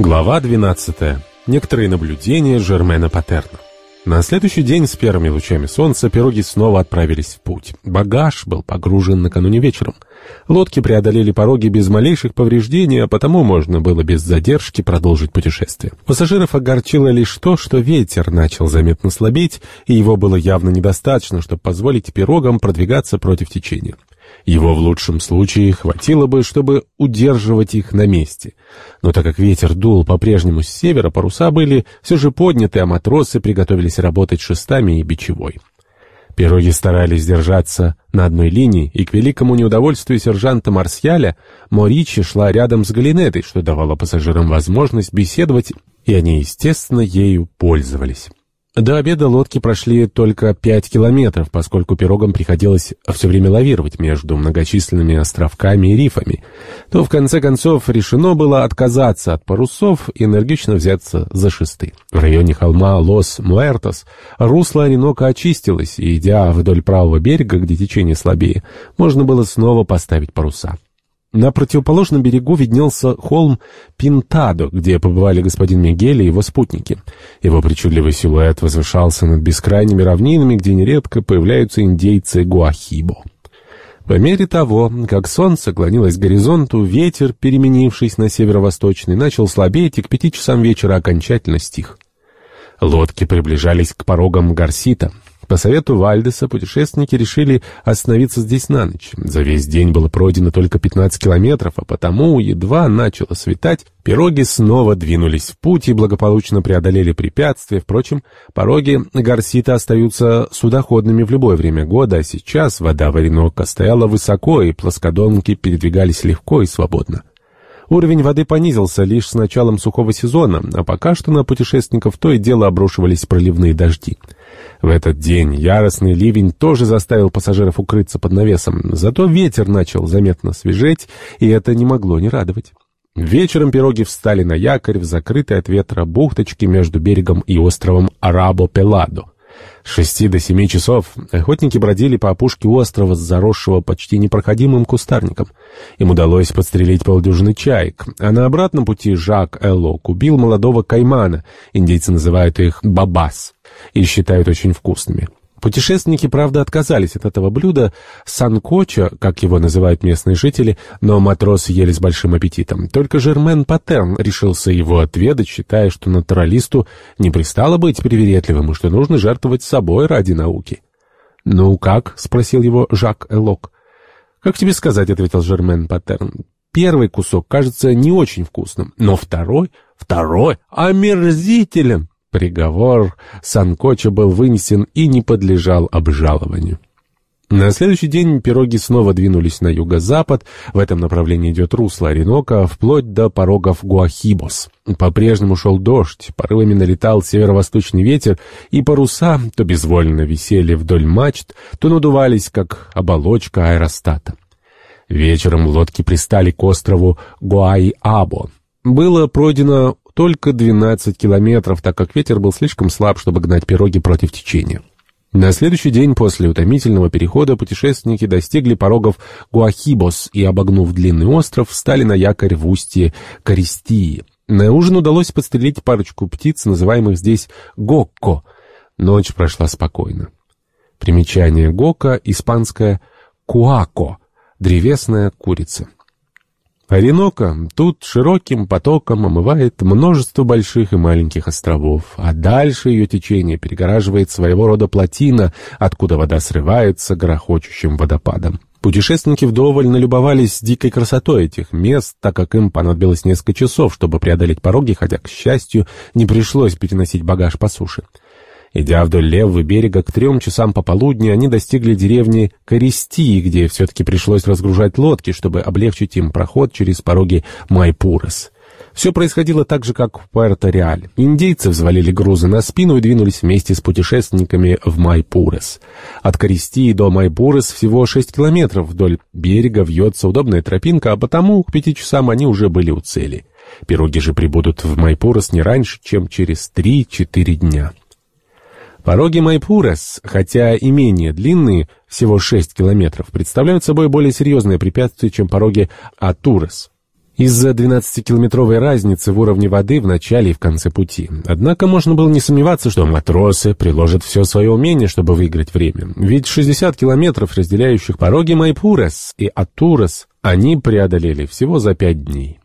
Глава 12. Некоторые наблюдения Жермена Патерна. На следующий день с первыми лучами солнца пироги снова отправились в путь. Багаж был погружен накануне вечером. Лодки преодолели пороги без малейших повреждений, а потому можно было без задержки продолжить путешествие. Пассажиров огорчило лишь то, что ветер начал заметно слабеть, и его было явно недостаточно, чтобы позволить пирогам продвигаться против течения. Его в лучшем случае хватило бы, чтобы удерживать их на месте. Но так как ветер дул по-прежнему с севера, паруса были все же подняты, а матросы приготовились работать шестами и бичевой. Пироги старались держаться на одной линии, и к великому неудовольствию сержанта Марсьяля Моричи шла рядом с Галинетой, что давало пассажирам возможность беседовать, и они, естественно, ею пользовались. До обеда лодки прошли только пять километров, поскольку пирогам приходилось все время лавировать между многочисленными островками и рифами. То в конце концов решено было отказаться от парусов и энергично взяться за шесты. В районе холма Лос-Муэртос русло Оренока очистилось, и, идя вдоль правого берега, где течение слабее, можно было снова поставить паруса. На противоположном берегу виднелся холм Пинтадо, где побывали господин Мигель и его спутники. Его причудливый силуэт возвышался над бескрайними равнинами, где нередко появляются индейцы Гуахибо. По мере того, как солнце клонилось к горизонту, ветер, переменившись на северо-восточный, начал слабеть и к пяти часам вечера окончательно стих. Лодки приближались к порогам Гарсита. По совету Вальдеса путешественники решили остановиться здесь на ночь. За весь день было пройдено только 15 километров, а потому, едва начало светать, пироги снова двинулись в путь и благополучно преодолели препятствия. Впрочем, пороги Гарсита остаются судоходными в любое время года, а сейчас вода в Оренока стояла высоко, и плоскодонки передвигались легко и свободно. Уровень воды понизился лишь с началом сухого сезона, а пока что на путешественников то и дело обрушивались проливные дожди. В этот день яростный ливень тоже заставил пассажиров укрыться под навесом, зато ветер начал заметно свежеть, и это не могло не радовать. Вечером пироги встали на якорь в закрытой от ветра бухточке между берегом и островом Арабо-Пеладо. С шести до семи часов охотники бродили по опушке острова, заросшего почти непроходимым кустарником. Им удалось подстрелить полдюжины чаек, а на обратном пути Жак Эллок убил молодого каймана, индейцы называют их бабас, и считают очень вкусными. Путешественники, правда, отказались от этого блюда санкоча, как его называют местные жители, но матросы ели с большим аппетитом. Только Жермен Паттерн решился его отведать, считая, что натуралисту не пристало быть привередливым и что нужно жертвовать собой ради науки. «Ну как?» — спросил его Жак Элок. «Как тебе сказать?» — ответил Жермен Паттерн. «Первый кусок кажется не очень вкусным, но второй, второй омерзителен!» Приговор Санкоча был вынесен и не подлежал обжалованию. На следующий день пироги снова двинулись на юго-запад, в этом направлении идет русло Оренока, вплоть до порогов Гуахибос. По-прежнему шел дождь, порывами налетал северо-восточный ветер, и паруса то безвольно висели вдоль мачт, то надувались, как оболочка аэростата. Вечером лодки пристали к острову Гуай-Або. Было пройдено только 12 километров, так как ветер был слишком слаб, чтобы гнать пироги против течения. На следующий день после утомительного перехода путешественники достигли порогов Гуахибос и, обогнув длинный остров, встали на якорь в устье Користии. На ужин удалось подстрелить парочку птиц, называемых здесь гокко. Ночь прошла спокойно. Примечание гокко — испанское куако — древесная курица. Оренока тут широким потоком омывает множество больших и маленьких островов, а дальше ее течение перегораживает своего рода плотина, откуда вода срывается грохочущим водопадом. Путешественники вдоволь налюбовались дикой красотой этих мест, так как им понадобилось несколько часов, чтобы преодолеть пороги, хотя, к счастью, не пришлось переносить багаж по суше. Идя вдоль левого берега к трем часам пополудни, они достигли деревни Користии, где все-таки пришлось разгружать лодки, чтобы облегчить им проход через пороги Майпурес. Все происходило так же, как в Пуэрто-Реале. Индейцы взвалили грузы на спину и двинулись вместе с путешественниками в Майпурес. От Користии до Майпурес всего шесть километров. Вдоль берега вьется удобная тропинка, а потому к пяти часам они уже были у цели. Пироги же прибудут в Майпурес не раньше, чем через три-четыре дня. Пороги Майпурес, хотя и менее длинные, всего 6 километров, представляют собой более серьезное препятствие, чем пороги Атурес. из-за 12-километровой разницы в уровне воды в начале и в конце пути. Однако можно было не сомневаться, что матросы приложат все свое умение, чтобы выиграть время. Ведь 60 километров, разделяющих пороги Майпурес и Атурес, они преодолели всего за пять дней.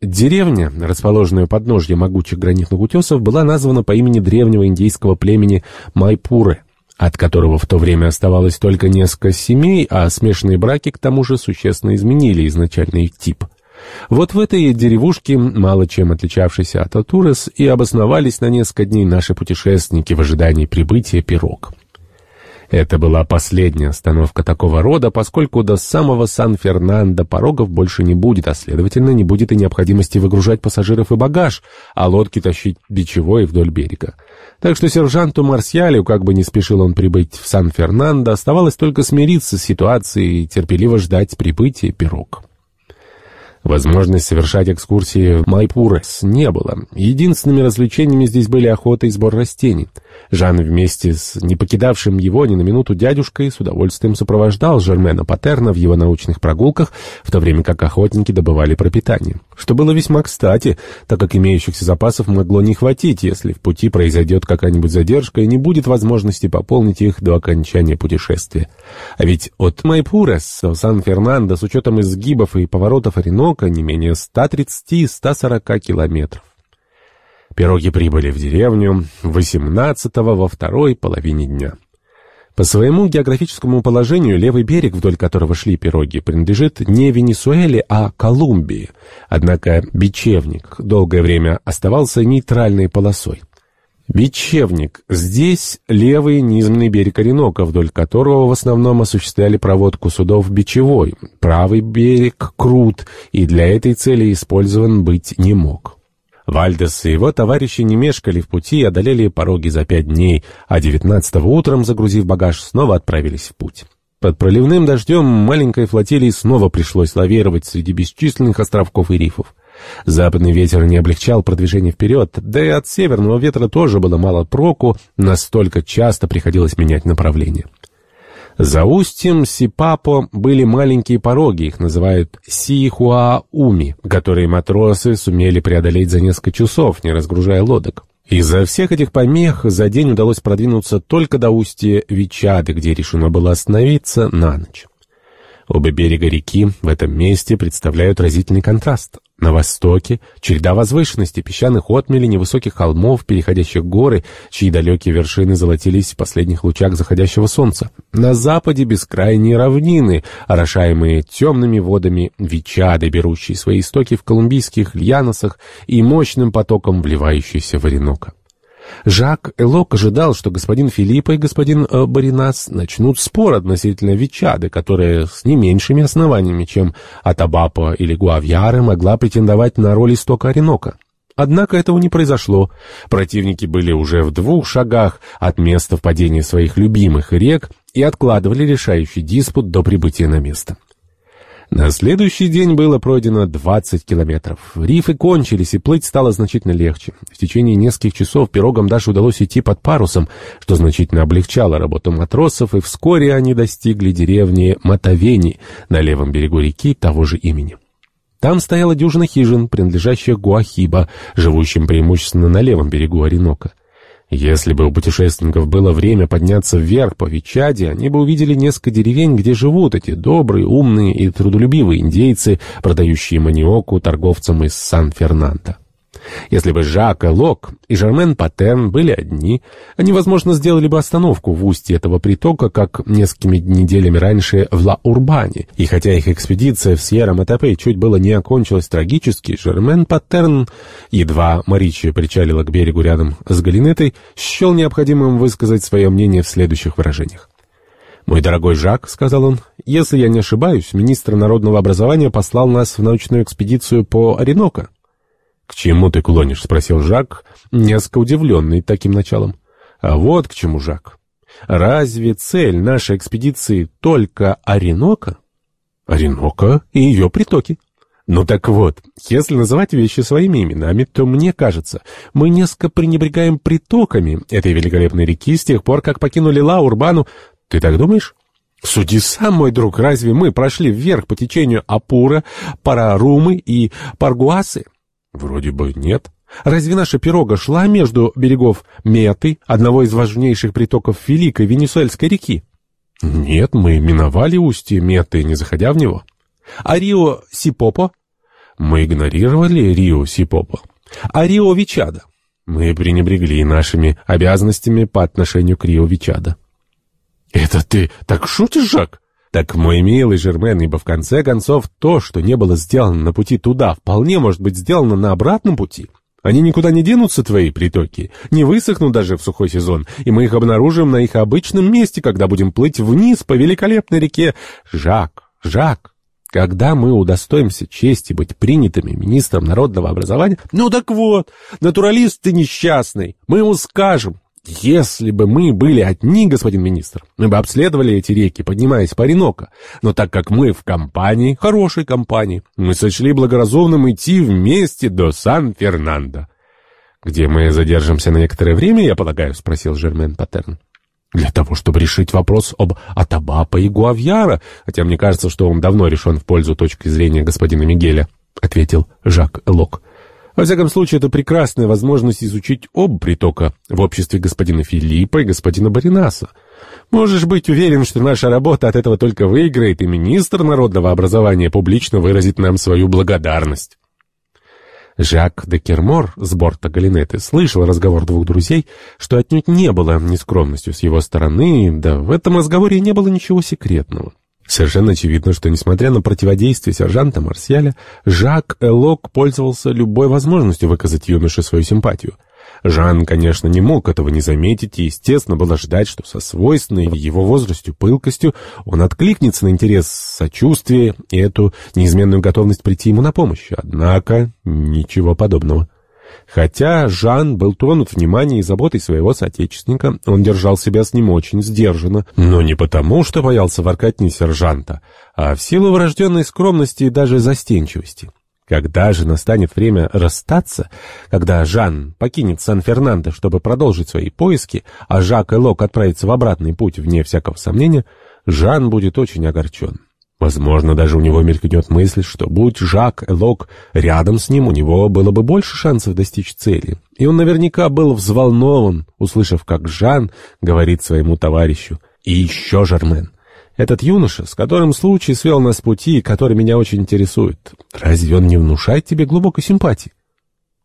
Деревня, расположенная у подножья могучих гранитных утесов, была названа по имени древнего индейского племени Майпуры, от которого в то время оставалось только несколько семей, а смешанные браки к тому же существенно изменили изначальный их тип – вот в этой деревушке, мало чем отличавшейся от Атурес, и обосновались на несколько дней наши путешественники в ожидании прибытия пирог. Это была последняя остановка такого рода, поскольку до самого Сан-Фернандо порогов больше не будет, а следовательно, не будет и необходимости выгружать пассажиров и багаж, а лодки тащить бичевой вдоль берега. Так что сержанту Марсиалю, как бы не спешил он прибыть в Сан-Фернандо, оставалось только смириться с ситуацией и терпеливо ждать прибытия пирог. Возможность совершать экскурсии в Майпурес не было. Единственными развлечениями здесь были охота и сбор растений. Жан вместе с не покидавшим его ни на минуту дядюшкой с удовольствием сопровождал Жермена Патерна в его научных прогулках, в то время как охотники добывали пропитание. Что было весьма кстати, так как имеющихся запасов могло не хватить, если в пути произойдет какая-нибудь задержка и не будет возможности пополнить их до окончания путешествия. А ведь от Майпурес в Сан-Фернандо с учетом изгибов и поворотов Оренока не менее 130-140 километров. Пироги прибыли в деревню 18-го во второй половине дня. По своему географическому положению левый берег, вдоль которого шли пироги, принадлежит не Венесуэле, а Колумбии. Однако Бичевник долгое время оставался нейтральной полосой. Бичевник. Здесь левый низменный берег Оренока, вдоль которого в основном осуществляли проводку судов бичевой. Правый берег крут, и для этой цели использован быть не мог. Вальдес и его товарищи не мешкали в пути и одолели пороги за пять дней, а девятнадцатого утром, загрузив багаж, снова отправились в путь. Под проливным дождем маленькой флотилии снова пришлось лавировать среди бесчисленных островков и рифов. Западный ветер не облегчал продвижение вперед, да и от северного ветра тоже было мало проку, настолько часто приходилось менять направление. За устьем Сипапо были маленькие пороги, их называют Сихуауми, которые матросы сумели преодолеть за несколько часов, не разгружая лодок. Из-за всех этих помех за день удалось продвинуться только до устья Вичады, где решено было остановиться на ночь. Оба берега реки в этом месте представляют разительный контраст. На востоке череда возвышенностей, песчаных отмелей, невысоких холмов, переходящих горы, чьи далекие вершины золотились в последних лучах заходящего солнца. На западе бескрайние равнины, орошаемые темными водами Вичады, берущие свои истоки в колумбийских льяносах и мощным потоком вливающиеся в Оренока. Жак Элок ожидал, что господин Филиппа и господин э, Баринас начнут спор относительно Вичады, которая с не меньшими основаниями, чем Атабапа или Гуавьяры, могла претендовать на роль истока Оренока. Однако этого не произошло. Противники были уже в двух шагах от места впадения своих любимых рек и откладывали решающий диспут до прибытия на место. На следующий день было пройдено 20 километров. Рифы кончились, и плыть стало значительно легче. В течение нескольких часов пирогам даже удалось идти под парусом, что значительно облегчало работу матросов, и вскоре они достигли деревни Матавени на левом берегу реки того же имени. Там стояла дюжина хижин, принадлежащих Гуахиба, живущим преимущественно на левом берегу Оренока. Если бы у путешественников было время подняться вверх по Вичаде, они бы увидели несколько деревень, где живут эти добрые, умные и трудолюбивые индейцы, продающие маниоку торговцам из Сан-Фернандо. Если бы Жак Лок и Жермен Патен были одни, они, возможно, сделали бы остановку в устье этого притока, как несколькими неделями раньше в Ла-Урбане. И хотя их экспедиция в Сьерра-Матапе чуть было не окончилась трагически, Жермен Паттерн, едва Маричи причалила к берегу рядом с Галинетой, счел необходимым высказать свое мнение в следующих выражениях. «Мой дорогой Жак», — сказал он, — «если я не ошибаюсь, министр народного образования послал нас в научную экспедицию по Оренока». «К чему ты клонишь?» — спросил Жак, несколько удивленный таким началом. «А вот к чему, Жак. Разве цель нашей экспедиции только Оренока?» «Оренока и ее притоки». «Ну так вот, если называть вещи своими именами, то, мне кажется, мы несколько пренебрегаем притоками этой великолепной реки с тех пор, как покинули Ла-Урбану. Ты так думаешь?» Суди сам, мой друг, разве мы прошли вверх по течению Апура, Парарумы и Паргуасы? Вроде бы нет. Разве наша пирога шла между берегов Меты, одного из важнейших притоков Великой Венесуэльской реки? Нет, мы миновали устье Меты, не заходя в него. А Рио Сипопо? Мы игнорировали Рио Сипопо. А Рио Вичада? Мы пренебрегли нашими обязанностями по отношению к Рио Вичада. «Это ты так шутишь, Жак?» «Так, мой милый Жермен, ибо в конце концов то, что не было сделано на пути туда, вполне может быть сделано на обратном пути. Они никуда не денутся, твои притоки, не высохнут даже в сухой сезон, и мы их обнаружим на их обычном месте, когда будем плыть вниз по великолепной реке. Жак, Жак, когда мы удостоимся чести быть принятыми министром народного образования... Ну так вот, натуралист ты несчастный, мы ему скажем, если бы мы были одни, господин министр, мы бы обследовали эти реки, поднимаясь по Оренока. Но так как мы в компании, хорошей компании, мы сочли благоразумным идти вместе до Сан-Фернандо. «Где мы задержимся на некоторое время, я полагаю?» — спросил Жермен Паттерн. «Для того, чтобы решить вопрос об Атабапа и Гуавьяра, хотя мне кажется, что он давно решен в пользу точки зрения господина Мигеля», — ответил Жак Элок. Во всяком случае, это прекрасная возможность изучить оба притока в обществе господина Филиппа и господина Баринаса. Можешь быть уверен, что наша работа от этого только выиграет, и министр народного образования публично выразит нам свою благодарность. Жак де Кермор с борта Галинеты слышал разговор двух друзей, что отнюдь не было нескромностью с его стороны, да в этом разговоре не было ничего секретного. Совершенно очевидно, что, несмотря на противодействие сержанта Марсиаля, Жак Элок пользовался любой возможностью выказать юноше свою симпатию. Жан, конечно, не мог этого не заметить и, естественно, было ждать, что со свойственной его возрасту пылкостью он откликнется на интерес, сочувствие и эту неизменную готовность прийти ему на помощь. Однако ничего подобного. Хотя Жан был тронут вниманием и заботой своего соотечественника, он держал себя с ним очень сдержанно, но не потому, что боялся воркотни сержанта, а в силу врожденной скромности и даже застенчивости. Когда же настанет время расстаться, когда Жан покинет Сан-Фернандо, чтобы продолжить свои поиски, а Жак и Лок отправятся в обратный путь, вне всякого сомнения, Жан будет очень огорчен. Возможно, даже у него мелькнет мысль, что будь Жак Элок рядом с ним, у него было бы больше шансов достичь цели. И он наверняка был взволнован, услышав, как Жан говорит своему товарищу. И еще Жермен. Этот юноша, с которым случай свел нас пути, и который меня очень интересует. Разве он не внушает тебе глубокой симпатии?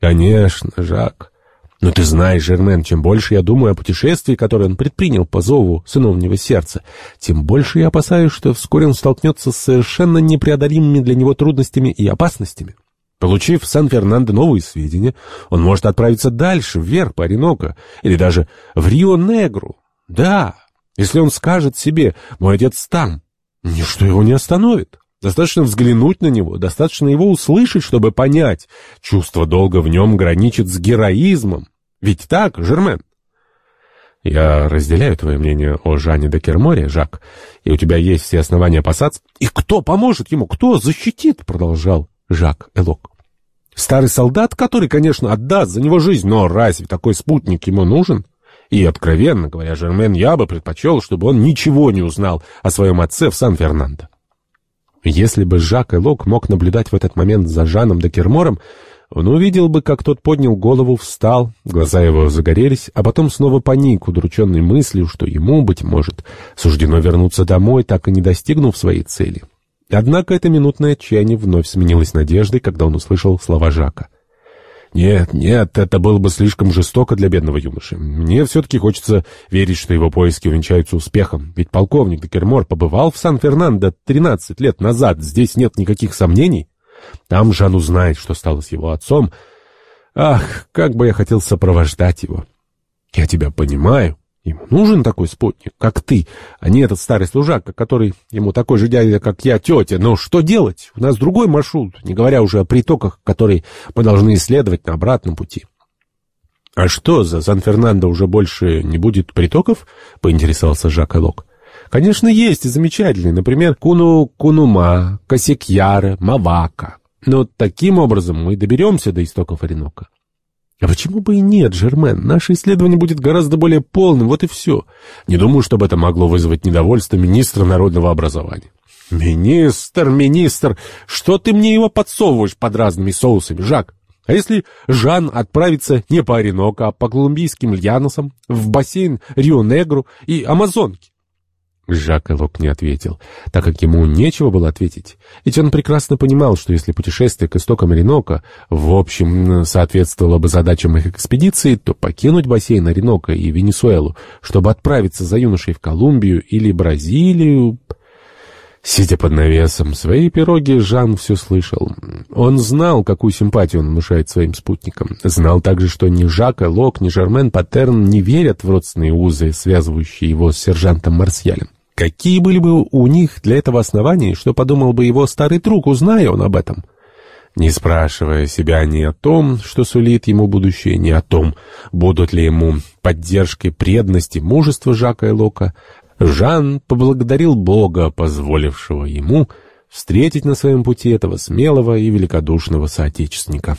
Конечно, Жак. Но ты знаешь, Жермен, чем больше я думаю о путешествии, которое он предпринял по зову сыновнего сердца, тем больше я опасаюсь, что вскоре он столкнется с совершенно непреодолимыми для него трудностями и опасностями. Получив в Сан-Фернандо новые сведения, он может отправиться дальше, вверх по Ореноко, или даже в Рио-Негру. Да, если он скажет себе «мой отец там», ничто его не остановит. Достаточно взглянуть на него, достаточно его услышать, чтобы понять. Чувство долга в нем граничит с героизмом. Ведь так, Жермен? Я разделяю твое мнение о Жане де Керморе, Жак, и у тебя есть все основания опасаться. И кто поможет ему, кто защитит, продолжал Жак Элок. Старый солдат, который, конечно, отдаст за него жизнь, но разве такой спутник ему нужен? И, откровенно говоря, Жермен, я бы предпочел, чтобы он ничего не узнал о своем отце в Сан-Фернандо. Если бы Жак Элок мог наблюдать в этот момент за Жаном де Кермором, он увидел бы, как тот поднял голову, встал, глаза его загорелись, а потом снова поник, удрученный мыслью, что ему, быть может, суждено вернуться домой, так и не достигнув своей цели. Однако это минутное отчаяние вновь сменилось надеждой, когда он услышал слова Жака. Нет, нет, это было бы слишком жестоко для бедного юноши. Мне все-таки хочется верить, что его поиски увенчаются успехом. Ведь полковник Декермор побывал в Сан-Фернандо 13 лет назад. Здесь нет никаких сомнений. Там Жан узнает, что стало с его отцом. Ах, как бы я хотел сопровождать его. Я тебя понимаю. Ему нужен такой спутник, как ты, а не этот старый служака, который ему такой же дядя, как я, тетя. Но что делать? У нас другой маршрут, не говоря уже о притоках, которые мы должны исследовать на обратном пути. — А что, за Сан-Фернандо уже больше не будет притоков? — поинтересовался Жак Элок. — Конечно, есть и замечательные, например, Куну-Кунума, Косекьяра, Мавака. Но таким образом мы доберемся до истоков Оренока. А почему бы и нет, Жермен? Наше исследование будет гораздо более полным, вот и все. Не думаю, чтобы это могло вызвать недовольство министра народного образования. Министр, министр, что ты мне его подсовываешь под разными соусами, Жак? А если Жан отправится не по Ореноко, а по колумбийским льяносам, в бассейн Рио-Негру и Амазонки? Жак Элок не ответил, так как ему нечего было ответить. Ведь он прекрасно понимал, что если путешествие к истокам Оренока в общем соответствовало бы задачам их экспедиции, то покинуть бассейн Оренока и Венесуэлу, чтобы отправиться за юношей в Колумбию или Бразилию... Сидя под навесом своей пироги, Жан все слышал. Он знал, какую симпатию он внушает своим спутникам. Знал также, что ни Жак Лок, ни Жермен Паттерн не верят в родственные узы, связывающие его с сержантом Марсьялем. Какие были бы у них для этого основания, что подумал бы его старый друг, узная он об этом? Не спрашивая себя ни о том, что сулит ему будущее, ни о том, будут ли ему поддержкой преданности мужества Жака и Лока, Жан поблагодарил Бога, позволившего ему встретить на своем пути этого смелого и великодушного соотечественника.